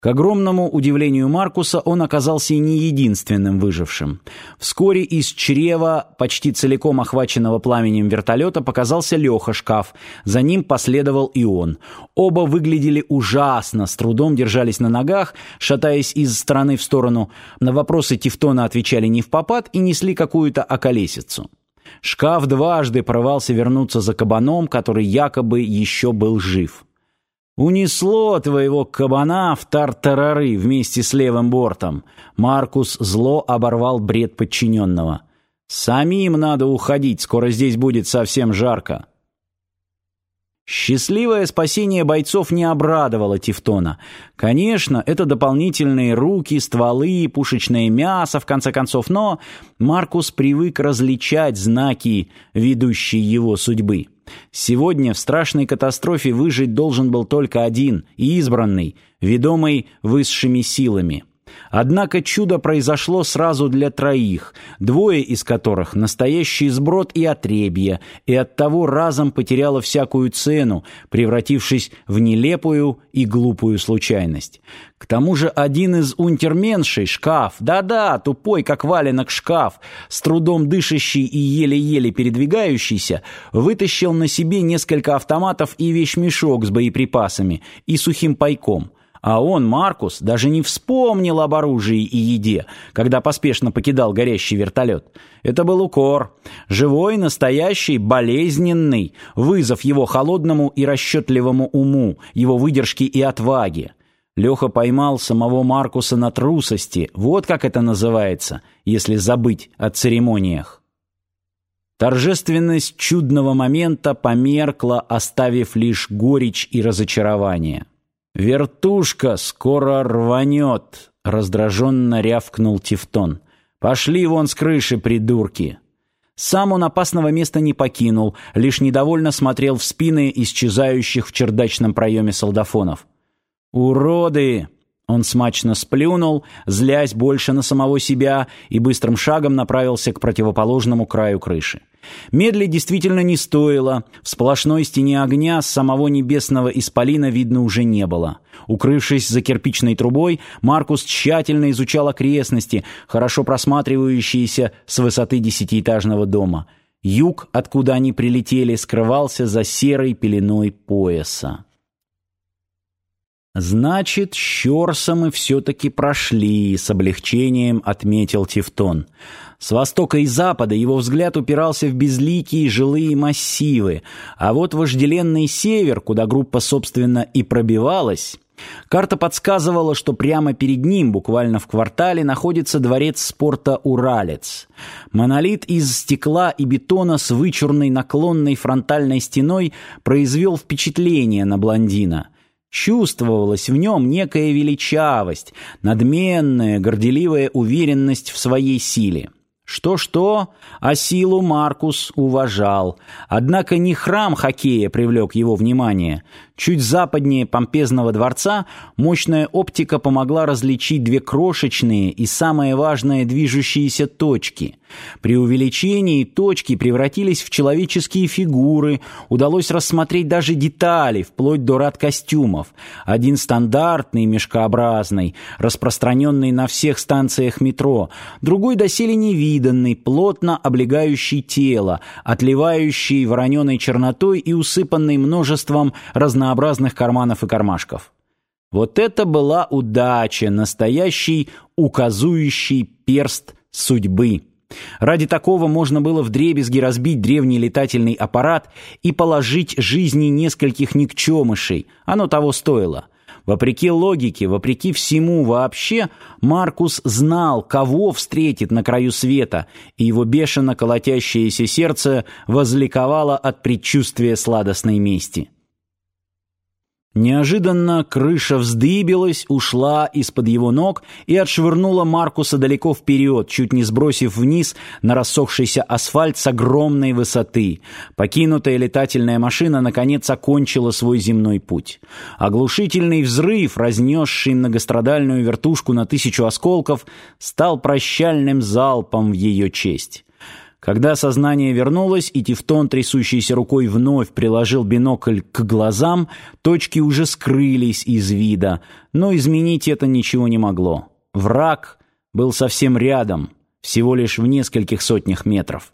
К огромному удивлению Маркуса он оказался не единственным выжившим. Вскоре из чрева, почти целиком охваченного пламенем вертолета, показался Леха Шкаф. За ним последовал и он. Оба выглядели ужасно, с трудом держались на ногах, шатаясь из стороны в сторону. На вопросы Тевтона отвечали не в попад и несли какую-то околесицу. Шкаф дважды порывался вернуться за кабаном, который якобы еще был жив. «Унесло твоего кабана в тартарары вместе с левым бортом!» Маркус зло оборвал бред подчиненного. «Самим надо уходить, скоро здесь будет совсем жарко!» Счастливое спасение бойцов не обрадовало Тевтона. Конечно, это дополнительные руки, стволы, пушечное мясо, в конце концов, но Маркус привык различать знаки, ведущие его судьбы. Сегодня в страшной катастрофе выжить должен был только один, избранный, ведомый высшими силами. Однако чудо произошло сразу для троих, двое из которых — настоящий сброд и отребье, и оттого разом потеряло всякую цену, превратившись в нелепую и глупую случайность. К тому же один из унтерменшей, шкаф, да-да, тупой, как валенок шкаф, с трудом дышащий и еле-еле передвигающийся, вытащил на себе несколько автоматов и вещмешок с боеприпасами и сухим пайком — а он, Маркус, даже не вспомнил об оружии и еде, когда поспешно покидал горящий вертолет. Это был укор. Живой, настоящий, болезненный. Вызов его холодному и расчетливому уму, его выдержке и отваге. Леха поймал самого Маркуса на трусости. Вот как это называется, если забыть о церемониях. Торжественность чудного момента померкла, оставив лишь горечь и разочарование. «Вертушка скоро рванет!» — раздраженно рявкнул Тевтон. «Пошли вон с крыши, придурки!» Сам он опасного места не покинул, лишь недовольно смотрел в спины исчезающих в чердачном проеме солдафонов. «Уроды!» Он смачно сплюнул, злясь больше на самого себя, и быстрым шагом направился к противоположному краю крыши. Медли действительно не стоило. В сплошной стене огня с самого небесного исполина видно уже не было. Укрывшись за кирпичной трубой, Маркус тщательно изучал окрестности, хорошо просматривающиеся с высоты десятиэтажного дома. Юг, откуда они прилетели, скрывался за серой пеленой пояса. «Значит, Щорса мы все-таки прошли», — с облегчением отметил Тевтон. С востока и запада его взгляд упирался в безликие жилые массивы, а вот вожделенный север, куда группа, собственно, и пробивалась... Карта подсказывала, что прямо перед ним, буквально в квартале, находится дворец спорта «Уралец». Монолит из стекла и бетона с вычурной наклонной фронтальной стеной произвел впечатление на блондина. Чувствовалась в нем некая величавость, надменная, горделивая уверенность в своей силе. Что-что, а силу Маркус уважал. Однако не храм хоккея привлек его внимание. Чуть западнее помпезного дворца мощная оптика помогла различить две крошечные и, самое важное, движущиеся точки. При увеличении точки превратились в человеческие фигуры, удалось рассмотреть даже детали, вплоть до рад костюмов. Один стандартный, мешкообразный, распространенный на всех станциях метро, другой доселе невиданный, плотно облегающий тело, отливающий вороненой чернотой и усыпанный множеством разнообразных разнообразных карманов и кармашков. Вот это была удача, настоящий указующий перст судьбы. Ради такого можно было вдребезги разбить древний летательный аппарат и положить жизни нескольких никчемышей. Оно того стоило. Вопреки логике, вопреки всему вообще, Маркус знал, кого встретит на краю света, и его бешено колотящееся сердце возликовало от предчувствия сладостной мести. Неожиданно крыша вздыбилась, ушла из-под его ног и отшвырнула Маркуса далеко вперед, чуть не сбросив вниз на рассохшийся асфальт с огромной высоты. Покинутая летательная машина наконец окончила свой земной путь. Оглушительный взрыв, разнесший многострадальную вертушку на тысячу осколков, стал прощальным залпом в ее честь. Когда сознание вернулось, и Тевтон, трясущейся рукой, вновь приложил бинокль к глазам, точки уже скрылись из вида, но изменить это ничего не могло. Враг был совсем рядом, всего лишь в нескольких сотнях метров.